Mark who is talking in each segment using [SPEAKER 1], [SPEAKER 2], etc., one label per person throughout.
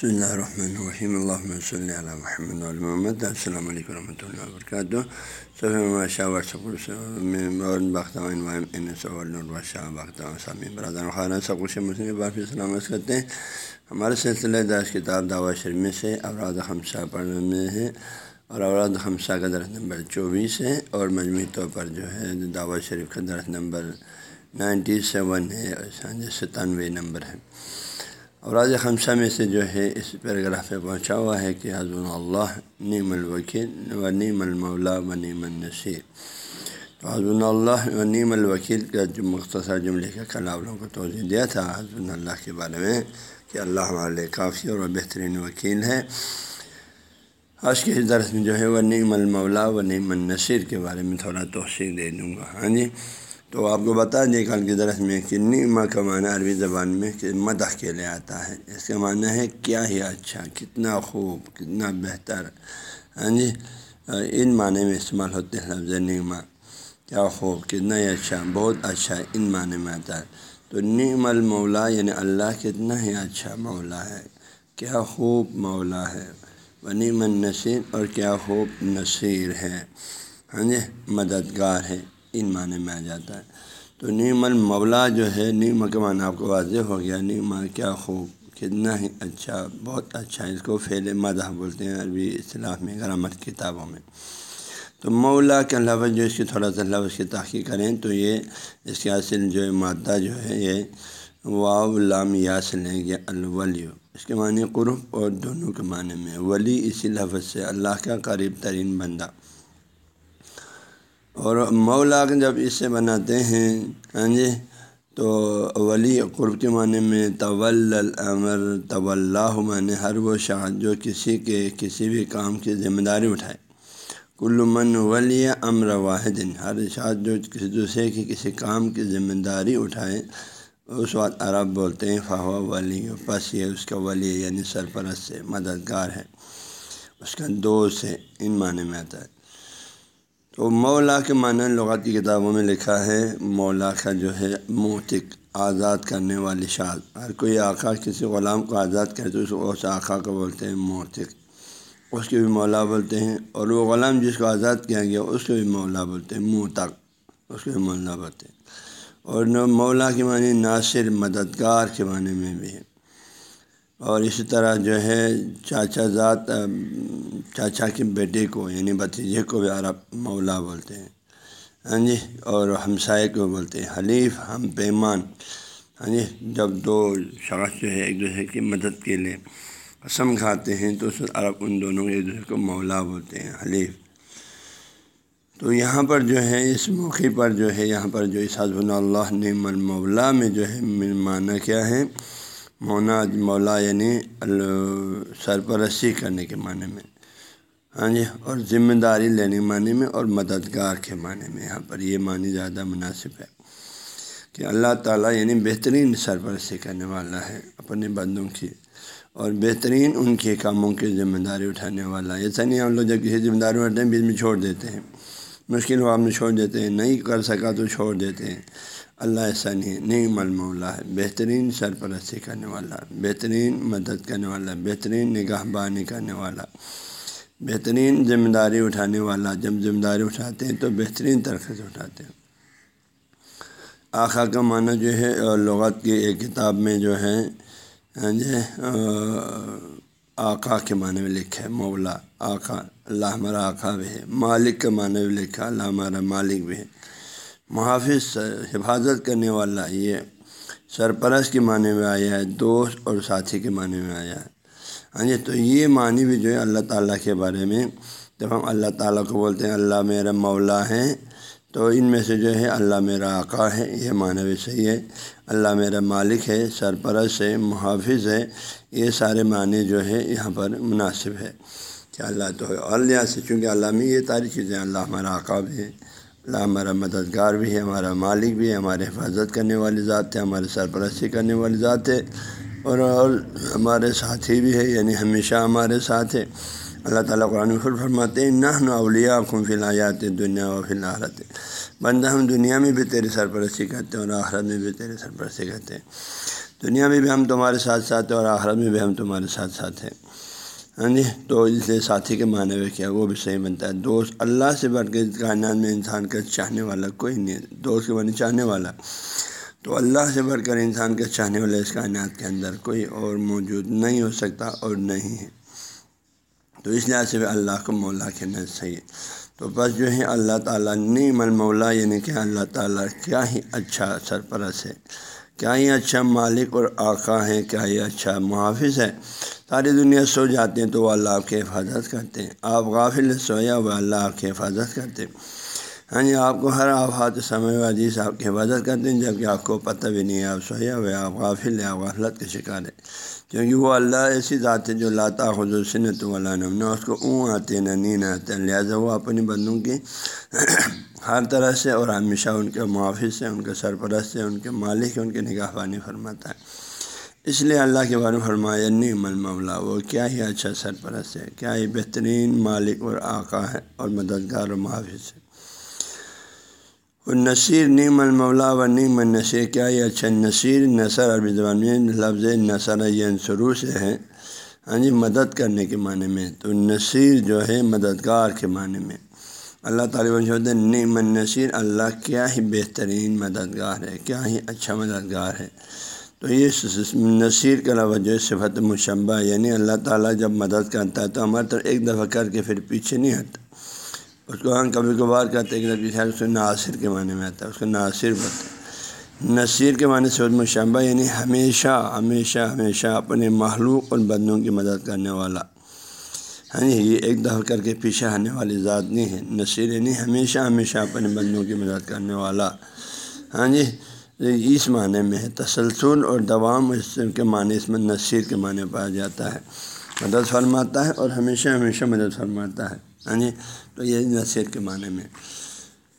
[SPEAKER 1] بسم اللہ الرحمن الرحیم اللہ صلی اللہ محمد محمد السلام علیکم ورحمۃ اللہ وبرکاتہ برادر خانہ سکوش مسلم باقی سلامت کرتے ہیں ہمارے سلسلہ داس کتاب دعوت شریف میں سے اوراد خمسہ پڑھنے میں ہے اور اوراد خمسہ کا درخت نمبر چوبیس ہے اور مجموعی طور پر جو ہے دعوت شریف کا درخت نمبر نائنٹی سیون ہے ستانوے نمبر ہے اور آج خمسہ میں سے جو ہے اس پیراگراف پہ پہنچا ہوا ہے کہ حضب اللہ نیم الوکیل و نیم المولا و نیم النصیر۔ تو حضب اللہ و نیم الوکیل کا جو مختصر جملے کا کلابلوں کو توضیع دیا تھا حضب اللہ کے بارے میں کہ اللہ ہمارے کافی اور بہترین وکیل ہے۔ آج کے اس درس میں جو ہے وہ نیم المولا و نیم النصیر کے بارے میں تھوڑا توثیق دے دوں گا۔ ہاں جی؟ تو آپ کو بتا دیں کل کی درس میں کہ نیما کا معنی عربی زبان میں کہ مدح کے لیے آتا ہے۔ اس کا معنی ہے کیا ہی اچھا کتنا خوب، کتنا بہتر۔ ہاں جی؟ ان معنی میں استعمال ہوتے ہیں لفظ نیما کیا خوب، کتنا ہی اچھا بہت اچھا ان معنی میں آتا ہے۔ تو نیم المولا یعنی اللہ کتنا ہی اچھا مولا ہے۔ کیا خوب مولا ہے۔ و نیم النصیر اور کیا خوب نصیر ہے۔ ہاں جی؟ مددگار ہے۔ ان معنی میں آ جاتا ہے۔ تو نیم المولا جو ہے نیم کا معنی آپ کو واضح ہو گیا۔ نیم کیا خوب، کتنا ہی اچھا بہت اچھا اس کو فیل مدح بولتے ہیں عربی اصطلاح میں، گرامر کتابوں میں۔ تو مولا کا لفظ جو اس کی تھوڑا سا لفظ کی تحقیق کریں تو یہ، اس کے حاصل جو مادہ جو ہے، یہ واؤ لام یاس لیں گے الولی اس کے معنی قرب اور دونوں کے معنی میں۔ ولی اسی لفظ سے اللہ کا قریب ترین بندہ۔ اور مولا جب اس سے بناتے ہیں ہاں جی تو ولی قرب کے معنی میں طول العمر طول معنی ہر وہ شاہ جو کسی کے، کسی بھی کام کی ذمہ داری اٹھائے۔ کل من ولی امر واحد، ہر شاہ جو کسی دوسرے کی کسی کام کی ذمہ داری اٹھائے، اس وقت عرب بولتے ہیں فاوا ولی، پس یہ اس کا ولی یعنی سرپرست سے مددگار ہے۔ اس کا دوست ہے ان معنی میں آتا ہے۔ تو مولا کے معنی لغاتی کتابوں میں لکھا ہے، مولا کا جو ہے موتق آزاد کرنے والی شاد ہر کوئی آقا کسی غلام کو آزاد کرے تو اس آقا کو بولتے ہیں موتق اس کے بھی مولا بولتے ہیں اور وہ غلام جس کو آزاد کیا گیا، اس کو بھی مولا بولتے ہیں موتق اس کو بھی مولا بولتے ہیں۔ اور مولا کے معنی ناصر، مددگار کے معنی میں بھی ہے۔ اور اسی طرح جو ہے چاچا ذات چاچا کے بیٹے کو یعنی بھتیجے کو بھی عرب مولا بولتے ہیں۔ ہاں جی اور ہمسائے کو بولتے ہیں۔ حلیف، ہم پیمان۔ ہاں جی جب دو شخص جو ہے ایک دوسرے کی مدد کے لیے قسم کھاتے ہیں تو اس عرب ان دونوں ایک دوسرے کو مولا بولتے ہیں، حلیف۔ تو یہاں پر جو ہے، اس موقع پر جو ہے، یہاں پر جو اس حضب اللہ نعم المولا میں جو ہے معنی کیا ہے؟ مونا مولا یعنی سرپرستی کرنے کے معنی میں۔ ہاں جی اور ذمہ داری لینے کے معنی میں اور مددگار کے معنی میں۔ یہاں پر یہ معنی زیادہ مناسب ہے کہ اللہ تعالیٰ یعنی بہترین سرپرستی کرنے والا ہے اپنے بندوں کی، اور بہترین ان کے کاموں کی ذمہ داری اٹھانے والا۔ ہے ایسا نہیں، ہم لوگ جب کسی ذمہ داری اٹھتے ہیں، بیچ میں چھوڑ دیتے ہیں۔ مشکل وقت میں چھوڑ دیتے ہیں، نہیں کر سکا تو چھوڑ دیتے ہیں۔ اللہ ایسا نہیں نئی ملمولا ہے۔ بہترین سرپرستی کرنے والا، بہترین مدد کرنے والا، بہترین نگاہ بانی کرنے والا، بہترین ذمہ داری اٹھانے والا۔ جب ذمہ داری اٹھاتے ہیں تو بہترین طرح سے اٹھاتے ہیں۔ آخا کا معنی جو ہے لغت کی ایک کتاب میں جو ہے ہاں جی آقا کے معنی میں لکھا ہے، مولا، آقا، اللہ ہمارا آقا بھی ہے۔ مالک کا معنی بھی لکھا اللہ ہمارا مالک بھی ہے۔ محافظ حفاظت کرنے والا یہ سرپرست کے معنی میں آیا ہے، دوست اور ساتھی کے معنی میں آیا ہے۔ ہاں جی تو یہ معنی بھی جو ہے اللہ تعالیٰ کے بارے میں، جب ہم اللہ تعالیٰ کو بولتے ہیں، اللہ میرا مولا ہے، تو ان میں سے جو ہے اللہ میرا آقا ہے، یہ معنی بھی صحیح ہے۔ اللہ میرا مالک ہے، سرپرست ہے، محافظ ہے، یہ سارے معنی جو ہے یہاں پر مناسب ہے۔ کہ اللہ تو اللہ سے چونکہ اللہ میں یہ ساری چیزیں اللہ ہمارا آقا بھی ہے۔ اللہ ہمارا مددگار بھی ہے، ہمارا مالک بھی ہے، ہمارے حفاظت کرنے والی ذات ہے، ہمارے سرپرستی کرنے والی ذات ہے اور اور ہمارے ساتھی بھی ہے یعنی ہمیشہ ہمارے ساتھ ہے۔ اللہ تعالیٰ قرآن خود فرماتے ہیں نہ اولیا خون فی الحال دنیا و فی الحالت بندہ، ہم دنیا میں بھی تیری سرپرستی کرتے ہیں اور آخرت میں بھی تیری سرپرستی کرتے ہیں۔ دنیا میں بھی ہم تمہارے ساتھ ساتھ ہیں اور آخرت میں بھی ہم تمہارے ساتھ ساتھ ہیں۔ ہاں جی تو اس لیے ساتھی کے معنی میں کیا، وہ بھی صحیح بنتا ہے۔ دوست اللہ سے بڑھ کے کائنات میں انسان کا چاہنے والا کوئی نہیں ہے۔ دوست کے بنے چاہنے والا۔ تو اللہ سے بڑھ کر انسان کا چاہنے والا اس کائنات کے اندر کوئی اور موجود نہیں ہو سکتا اور نہیں ہے۔ تو اس لحاظ سے اللہ کو مولا کہنا صحیح ہے۔ تو بس جو ہے، اللہ تعالیٰ نیم المولا یعنی کہ اللہ تعالیٰ کیا ہی اچھا سرپرست ہے۔ کیا ہی اچھا مالک اور آقا ہے، کیا ہی اچھا محافظ ہے۔ ساری دنیا سو جاتے ہیں تو وہ اللہ آپ کی حفاظت کرتے ہیں۔ آپ غافل سویا وہ اللہ آپ کی حفاظت کرتے ہیں۔ ہاں جی آپ کو ہر آفات سمے واجی سے آپ کی حفاظت کرتے ہیں، جبکہ آپ کو پتہ بھی نہیں ہے آپ سویا ہوئے آپ غافل ہیں، آپ غفلت کے شکار ہے کیونکہ وہ اللہ ایسی ذات ہے جو لاتا خود سنت والا نہ اس کو اون آتے نہ نیند آتے ہیں۔ لہٰذا وہ اپنی بندوں کی ہر طرح سے اور ہمیشہ ان کے محافظ ہیں ان کے سرپرست ہیں ان کے مالک ہیں ان کے نگاہ بانی فرماتا ہے۔ اس لیے اللہ کے بارے میں فرمایا نیم المولا، وہ کیا ہی اچھا سرپرست ہے، کیا ہی بہترین مالک اور آقا ہے اور مددگار و محافظ ہے۔ نصیر نیم المولا و نیم النصیر، کیا یہ اچھا نصیر نثر عربی زبان میں لفظ نثر یہ شروع سے ہے۔ ہاں جی مدد کرنے کے معنی میں، تو نصیر جو ہے مددگار کے معنی میں۔ اللہ تعالیٰ نیم النصیر، اللہ کیا ہی بہترین مددگار ہے، کیا ہی اچھا مددگار ہے۔ تو یہ نصیر کا لفظ جو صفت مشبہ یعنی اللہ تعالیٰ جب مدد کرتا ہے تو ہمارے طرف ایک دفعہ کر کے پھر پیچھے نہیں ہٹتا۔ اس کو ہم کبھی کبھار کہتے ہیں کہ اس کو ناصر کے معنی میں آتا ہے، اس کو ناصر بولتے ہیں۔ نصیر کے معنی سے مشبہ یعنی ہمیشہ ہمیشہ ہمیشہ اپنے محلوق اور بندوں کی مدد کرنے والا۔ ہاں جی یہ ایک دفعہ کر کے پیچھے آنے والی ذات نہیں ہے، نصیر یعنی ہمیشہ ہمیشہ اپنے بندوں کی مدد کرنے والا۔ ہاں جی اس معنی میں ہے، تسلسل اور دوام اس کے معنی، اس میں نصیر کے معنی پایا جاتا ہے۔ مدد فرماتا ہے اور ہمیشہ ہمیشہ مدد فرماتا ہے۔ ہاں جی تو یہ نصیر کے معنی میں۔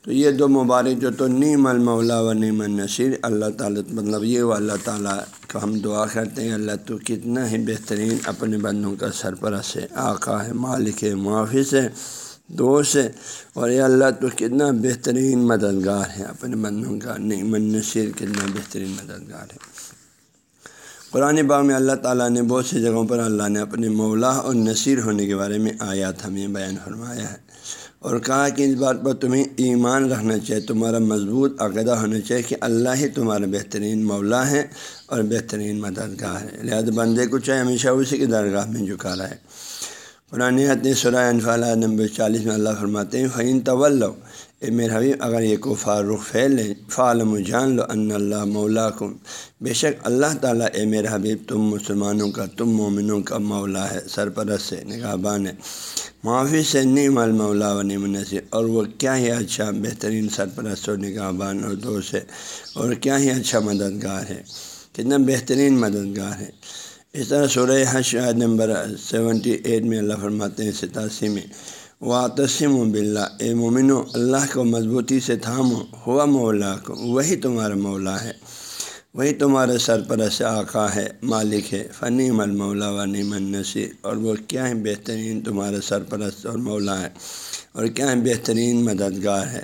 [SPEAKER 1] تو یہ دو مبارک جو تو نیم المولا و نیم النصیر، اللہ تعالیٰ مطلب یہ وہ اللہ تعالیٰ کو ہم دعا کرتے ہیں، اللہ تو کتنا ہی بہترین اپنے بندوں کا سرپرست ہے، آقا ہے، مالک ہے، محافظ ہے۔ دوست ہے اور یہ اللہ، تو کتنا بہترین مددگار ہے اپنے بندوں کا نیم النصیر کتنا بہترین مددگار ہے قرآن باغ میں اللہ تعالیٰ نے بہت سی جگہوں پر اللہ نے اپنے مولا اور نصیر ہونے کے بارے میں آیات ہمیں بیان فرمایا ہے۔ اور کہا کہ اس بات پر تمہیں ایمان رکھنا چاہیے، تمہارا مضبوط عقیدہ ہونا چاہیے کہ اللہ ہی تمہارا بہترین مولا ہے اور بہترین مددگار ہے لہٰذا بندے کو چاہے ہمیشہ اسی کی درگاہ میں جھکا رہا ہے قرآن حتِ سرائے انفال نمبر چالیس میں اللہ فرماتے ہیں فعین طول اے میرے حبیب، اگر یہ کو فاروق پھیلیں فعالم جان لو ان اللہ مولا کم بے شک اللہ تعالیٰ، اے میرے حبیب، تم مسلمانوں کا، تم مومنوں کا مولا ہے، سرپرست سے نگاہ بان ہے۔ معافی سے نیم المولا و نیم نصیر اور وہ کیا ہی اچھا بہترین سرپرست و نگاہ بان اور دوست ہے، اور کیا ہی اچھا مددگار ہے، کتنا بہترین مددگار ہے۔ اس طرح سورہ حش نمبر سیونٹی ایٹ میں اللہ فرماتے ہیں، ستاسی میں و تسم و بلّہ اے مومن اللہ کو مضبوطی سے تھامو، ہوا مولا کو، وہی تمہارا مولا ہے، وہی تمہارا سرپرست آقا ہے، مالک ہے فنی مل مولا و نیم اور وہ کیا ہے بہترین تمہارا سرپرست اور مولا ہے اور کیا ہے بہترین مددگار ہے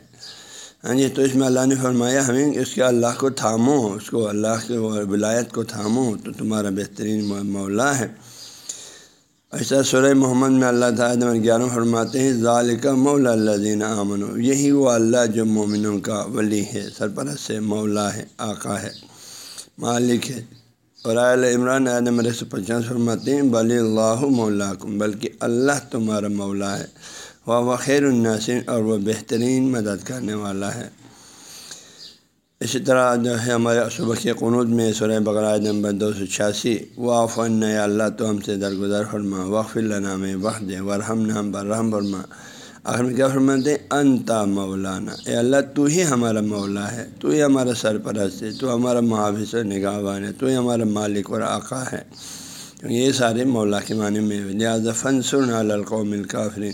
[SPEAKER 1] ہاں جی تو اس میں اللہ نے فرمایا، ہمیں اس کے اللہ کو تھامو، اس کو اللہ کے ولایت کو تھامو، تو تمہارا بہترین مولا ہے۔ ایسا سورہ محمد میں اللہ تعالیٰ نمبر گیارہ فرماتے ہیں ظالق مولا اللہ دین امن یہی وہ اللہ جو مومنوں کا ولی ہے، سرپرست ہے، مولا ہے، آقا ہے، مالک ہے۔ اور عمران عدم سو پچاس فرماتے ہیں، بلی اللہ مولا بلکہ اللہ تمہارا مولا ہے۔ وہ خیر الناصر اور وہ بہترین مدد کرنے والا ہے۔ اسی طرح جو ہے ہمارے صبح کے قنوط میں سورہ بقرائے نمبر دو سو چھیاسی۔ وافن اللہ تو ہم سے درگزر فرما وقف اللہ نام وقت ورحم نام برحم فرما۔ آخر میں کیا فرماتے ہیں؟ انتا مولانا۔ اے اللہ، تو ہی ہمارا مولا ہے، تو ہی ہمارا سرپرست ہے، تو ہمارا محافظ و نگاہوان ہے، تو ہی ہمارا مالک اور آقا ہے۔ کیونکہ یہ سارے مولا کے معنی میں لہٰذا فنسر القوم الکافرین۔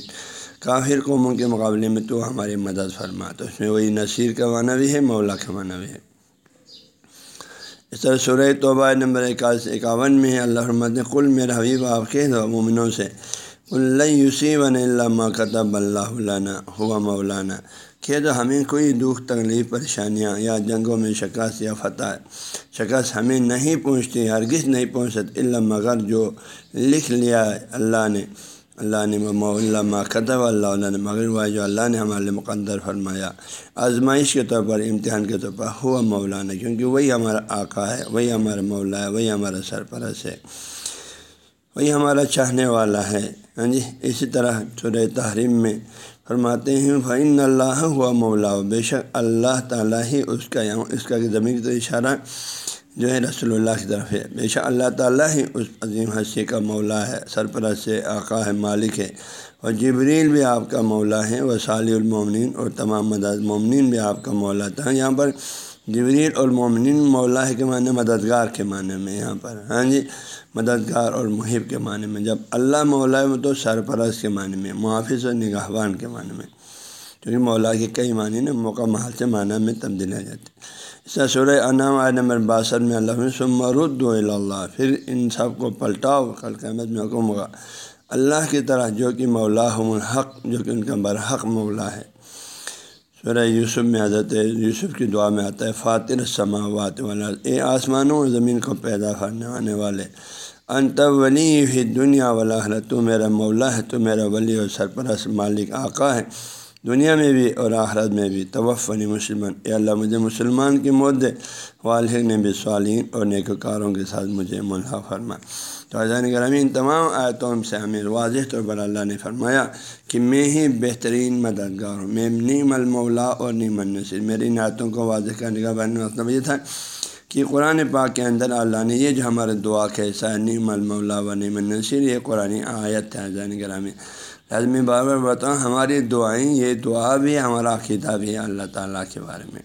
[SPEAKER 1] کافر قوموں کے مقابلے میں تو ہماری مدد فرما، تو اس میں وہی نصیر کا معنی بھی ہے، مولا کا معنی بھی ہے۔ اس طرح سورہ توبہ نمبر اکاس اکاون میں ہے، اللہ رحمت کل میرا حبیب، آپ کے دو مومنوں سے اللہ یوسی ون اللہ کتب اللہ علانہ ہوا مولانا، کہ تو ہمیں کوئی دکھ، تکلیف، پریشانیاں یا جنگوں میں شکست یا فتح، شکست ہمیں نہیں پہنچتی، ہرگز نہیں پہنچ سکتی علم مگر جو لکھ لیا اللہ نے۔ اللہ نے اللہ قطب اللہ علیہ نے مگر ہوا جو اللہ نے ہمارے مقدر فرمایا۔ آزمائش کے طور پر، امتحان کے طور پر ہوا مولانا، کیونکہ وہی ہمارا آقا ہے، وہی ہمارا مولا ہے، وہی ہمارا سرپرست ہے، وہی ہمارا چاہنے والا ہے۔ ہاں جی اسی طرح سورہ تحریم میں فرماتے ہیں فعین اللہ ہوا مولا، بے شک اللہ تعالیٰ ہی اس کا یعنی اس کا زمین تو اشارہ جو ہے رسول اللہ کی طرف ہے۔ بے شک اللہ تعالیٰ ہی اس عظیم حسی کا مولا ہے، سرپرست سے آقا ہے، مالک ہے۔ اور جبریل بھی آپ کا مولا ہے، وہ صالح المومنین اور تمام مدد مومنین بھی آپ کا مولا تھا۔ یہاں پر جبریل اور مومنین مولا ہے کے معنی مددگار کے معنی میں یہاں پر۔ ہاں جی مددگار اور محب کے معنی میں۔ جب اللہ مولا ہے وہ تو سرپرست کے معنی میں، محافظ و نگاہبان کے معنی میں۔ کیونکہ مولا کے کئی معنی نے موقع محل سے معنی میں تبدیل ہو جاتے اس طرح سورہ انعام آئے نمبر باسٹھ میں اللہ سمرد اللہ پھر ان سب کو پلٹاؤ کل قیامت میں حکم ہوگا اللہ کی طرح جو کہ مولا الحق جو کہ ان کا برحق مولا ہے سورہ یوسف میں حضرت یوسف کی دعا میں آتا ہے فاتر سماوات والا اے آسمانوں اور زمین کو پیدا کرنے آنے والے انت ولی بھی دنیا والا تو میرا مولا ہے تو میرا ولی اور سرپرست مالک آقا ہے دنیا میں بھی اور آخرت میں بھی توفنی مسلمان، اے اللہ مجھے مسلمان کی موت دے۔ والد نے بھی سوالین اور نیکوکاروں کے ساتھ مجھے ملحا فرما۔ تو اذان گرامی ان تمام آیتوں سے ہمیں واضح طور پر اللہ نے فرمایا کہ میں ہی بہترین مددگار ہوں۔ میں نیم المولا اور نیم النصر میری ان آیتوں کو واضح کرنے کا بین مطلب یہ تھا کہ قرآن پاک کے اندر اللہ نے یہ جو ہمارے دعا کیسا ہے نیم المولا و نیم النصر یہ قرآن آیت ہے۔ اذان گرامی میں بار بار بتاؤں، ہماری دعائیں، یہ دعا بھی ہمارا عقیدہ بھی ہے اللہ تعالیٰ کے بارے میں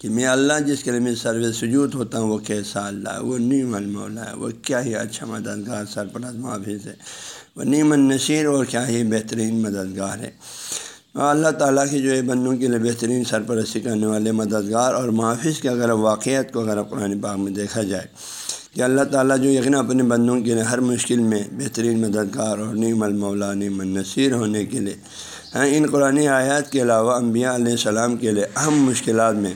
[SPEAKER 1] کہ میں اللہ جس کے لیے میں سرو سجود ہوتا ہوں، وہ کیسا اللہ وہ نیم المولا ہے، وہ کیا ہی اچھا مددگار، سرپرست محافظ ہے۔ وہ نیم النصیر اور کیا ہی بہترین مددگار ہے۔ اللہ تعالیٰ کی جو ہے بندوں کے لیے بہترین سرپرستی کرنے والے مددگار اور محافظ کے اگر واقعات کو اگر قرآن پاک میں دیکھا جائے کہ اللہ تعالیٰ جو یقین اپنے بندوں کے لیے ہر مشکل میں بہترین مددگار اور نیم المولا نیم النصیر ہونے کے لیے ہیں ان قرآن آیات کے علاوہ انبیاء علیہ السلام کے لیے اہم مشکلات میں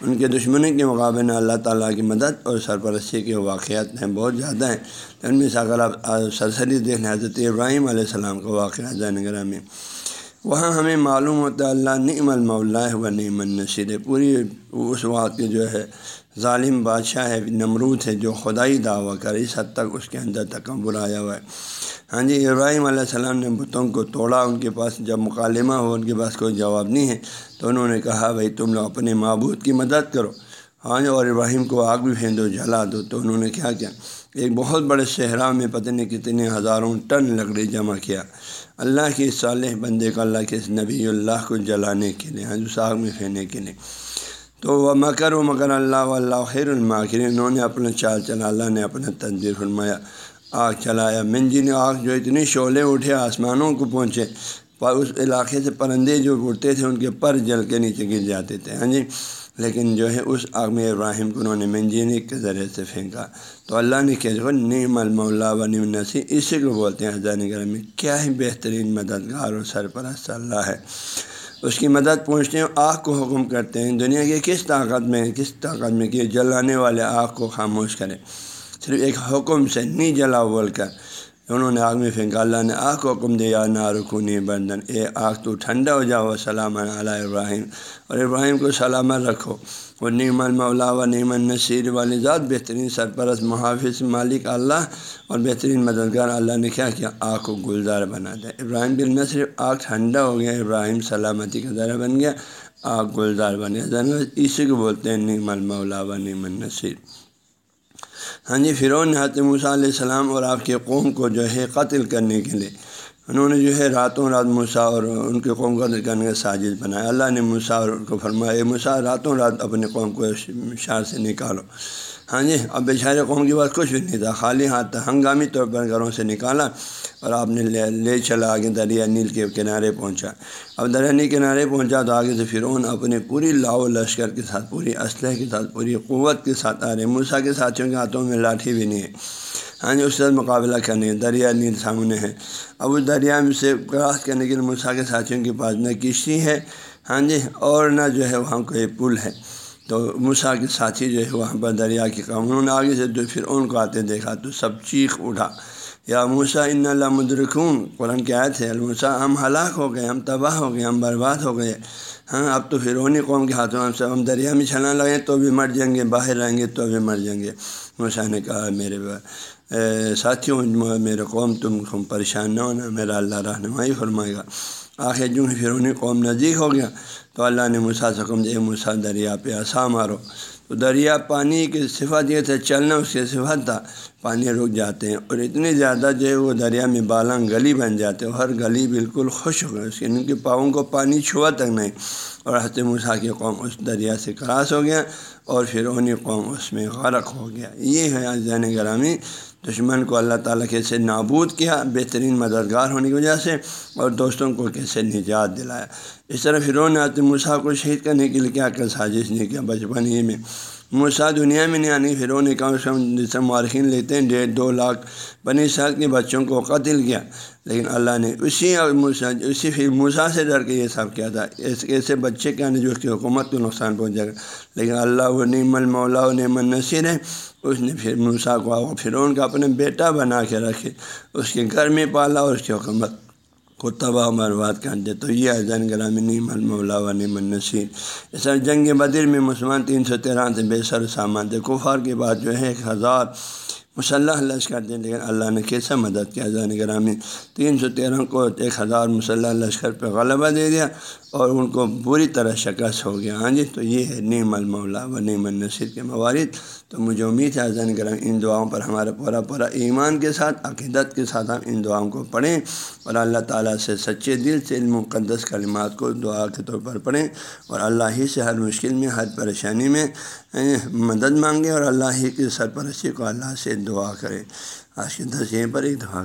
[SPEAKER 1] ان کے دشمنوں کے مقابلے میں اللہ تعالیٰ کی مدد اور سرپرستی کے واقعات ہیں، بہت زیادہ ہیں۔ ان میں سے اگر آپ سرسری دیکھیں حضرت ابراہیم علیہ السلام کا واقعہ نگر میں، وہاں ہمیں معلوم ہوتا ہے اللہ نعم المولا و نعم النصیر، پوری اس وقت کے جو ہے ظالم بادشاہ ہے، نمرود ہے جو خدائی دعویٰ کر اس حد تک اس کے اندر تکبر آیا ہوا ہے۔ ہاں جی ابراہیم علیہ السلام نے بتوں کو توڑا، ان کے پاس جب مکالمہ ہو ان کے پاس کوئی جواب نہیں ہے، تو انہوں نے کہا، بھائی، تم لوگ اپنے معبود کی مدد کرو۔ ہاں جی اور ابراہیم کو آگ بھی پھینک دو، جلا دو۔ تو انہوں نے کیا کیا؟ ایک بہت بڑے صحرا میں پتہ نہیں کتنے ہزاروں ٹن لکڑی جمع کیا۔ اللہ کے صالح بندے کو، اللہ کے نبی اللہ کو جلانے کے لیے ہاں جی، اس آگ میں پھینکنے کے لیے۔ تو وہ مکر و مکر اللہ اللہ خیر الماکر انہوں نے اپنا چال چلا اللہ نے اپنا تدبیر فرمایا۔ آگ چلایا منجن آگ جو اتنی شعلے اٹھے آسمانوں کو پہنچے اس علاقے سے پرندے جو اڑتے تھے، ان کے پر جل کے نیچے گر جاتے تھے۔ ہاں جی لیکن جو ہے اس آگ میں ابراہیم کو انہوں نے منجینک کے ذریعے سے پھینکا۔ تو اللہ نے کہا نیم المولا و نیم نسی اسی کو بولتے ہیں۔ حضان گرم میں کیا ہی بہترین مددگار اور سرپرست اللہ ہے۔ اس کی مدد پہنچتے ہیں، آگ کو حکم کرتے ہیں۔ دنیا کے کس طاقت میں، کس طاقت میں کہ جلانے والے آگ کو خاموش کریں صرف ایک حکم سے نہیں جلا بول کر انہوں نے آگ میں پھینکا اللہ نے آگ کو حکم دیا نا رکھونی بندن۔ اے آگ تو ٹھنڈا ہو جاؤ سلام علیہ ابراہیم۔ اور ابراہیم کو سلامت رکھو۔ وہ نعم المولا و نعم النصیر والی ذات، بہترین سرپرست، محافظ، مالک اللہ اور بہترین مددگار۔ اللہ نے کیا کیا؟ آگ کو گلزار بنا دیا۔ ابراہیم بل نہ صرف آگ ٹھنڈا ہو گیا، ابراہیم سلامتی کا ذرا بن گیا آگ گلزار بن گیا۔ اسی کو بولتے ہیں نعم المولا و نعم النصیر ہاں جی فرون حتمۃ علیہ السلام اور آپ کے قوم کو جو ہے قتل کرنے کے لیے انہوں نے جو ہے راتوں رات مسا اور ان کے قوم قتل کرنے کا سازش بنایا۔ اللہ نے مسا اور کو فرمایا مسا راتوں رات اپنے قوم کو شہر سے نکالو۔ ہاں جی اب بیچارے قوم کے پاس کچھ بھی نہیں تھا، خالی ہاتھ تھا۔ ہنگامی طور پر گھروں سے نکالا اور آپ نے لے لے چلا آگے دریا نیل کے کنارے پہنچا۔ اب دریا نیل کنارے پہنچا تو آگے سے فرعون اپنے پوری لاؤ لشکر کے ساتھ، پوری اسلحے کے ساتھ، پوری قوت کے ساتھ آ رہے موسا کے ساتھیوں کے ہاتھوں میں لاٹھی بھی نہیں ہے۔ ہاں جی اس سے مقابلہ کرنے دریا نیل سامنے ہے۔ اب اس دریا میں سے کراس کرنے کے لیے موسا کے ساتھیوں کے پاس نہ کشتی ہے ہاں جی اور نہ جو ہے وہاں کوئی پل ہے۔ تو موسا کے ساتھی جو ہے وہاں پر دریا کے کام انہوں نے آگے سے جو پھر ان کو آتے دیکھا، تو سب چیخ اٹھا۔ یا موسا ان اللہ مدرکون قرآن کے آئے تھے الموسا ہم ہلاک ہو گئے، ہم تباہ ہو گئے، ہم برباد ہو گئے۔ ہاں اب تو فرونی قوم کے ہاتھوں ہم سب ہم دریا میں چھلنا لگیں تو بھی مر جائیں گے، باہر رہیں گے، تو بھی مر جائیں گے۔ موسا نے کہا، میرے ساتھیوں میرے قوم، تم پریشان نہ ہونا، میرا اللہ رہنمائی فرمائے گا۔ آخر جو فرونی قوم نزدیک ہو گیا۔ تو اللہ نے مسا سکم دے مسا دریا پہ آسا مارو۔ تو دریا پانی کی صفت یہ تھا چلنا اس کی صفت تھا۔ پانی رک جاتے ہیں اور اتنی زیادہ جو ہے، وہ دریا میں بالاں گلی بن جاتے ہیں۔ ہر گلی بالکل خوش ہو گئے اس کے ان کے پاؤں کو پانی چھوا تک نہیں۔ اور حضرت موسیٰ کی قوم اس دریا سے کراس ہو گیا اور پھر انہیں قوم اس میں غرق ہو گیا۔ یہ ہے زین گرامی دشمن کو اللہ تعالیٰ کیسے نابود کیا، بہترین مددگار ہونے کی وجہ سے اور دوستوں کو کیسے نجات دلایا۔ اس طرح فرون نے موسیٰ کو شہید کرنے کے لیے کیا کیا؟ سازش نہیں کیا بچپن ہی میں۔ موسا دنیا میں نہیں آنی، پھر نے کم سے کم جسے مارکین لیتے ہیں، ڈیڑھ دو لاکھ بنی سال کے بچوں کو قتل کیا۔ لیکن اللہ نے اسی موسا اسی پھر موسا سے ڈر کے یہ سب کیا تھا۔ ایسے بچے کے آنے جو اس کی حکومت کو نقصان پہنچے گا لیکن اللہ و نعم المولا و نعم النصیر ہے۔ اس نے پھر موسا کو فرعون کا اپنے بیٹا بنا کے رکھے۔ اس کے گھر میں پالا اور اس کی حکومت۔ کو تباہ برباد کر دے تو یہ زین گرامی نیم المولا و نیم النصیر اس جنگ بدر میں مسلمان تین سو تیرہ سے بے سر سامان تھے۔ کفار کے بعد جو ہے ایک ہزار مسلح لشکر دیں، لیکن اللہ نے کیسا مدد کیا زین گرامی؟ تین سو تیرہ کو ایک ہزار مسلح لشکر پہ غلبہ دے دیا اور ان کو بری طرح شکست ہو گیا۔ ہاں جی تو یہ ہے نیم المولا و نیم النصیر کے موارد۔ تو مجھے امید ہے حضین کرم ان دعاؤں پر ہمارا پورا پورا ایمان کے ساتھ، عقیدت کے ساتھ ہم ان دعاؤں کو پڑھیں اور اللہ تعالیٰ سے سچے دل سے علم مقدس کلمات کو دعا کے طور پر پڑھیں اور اللہ ہی سے ہر مشکل میں، ہر پریشانی میں مدد مانگیں اور اللہ ہی کی سرپرستی کو اللہ سے دعا کریں۔ آج کے دس پر ایک دعا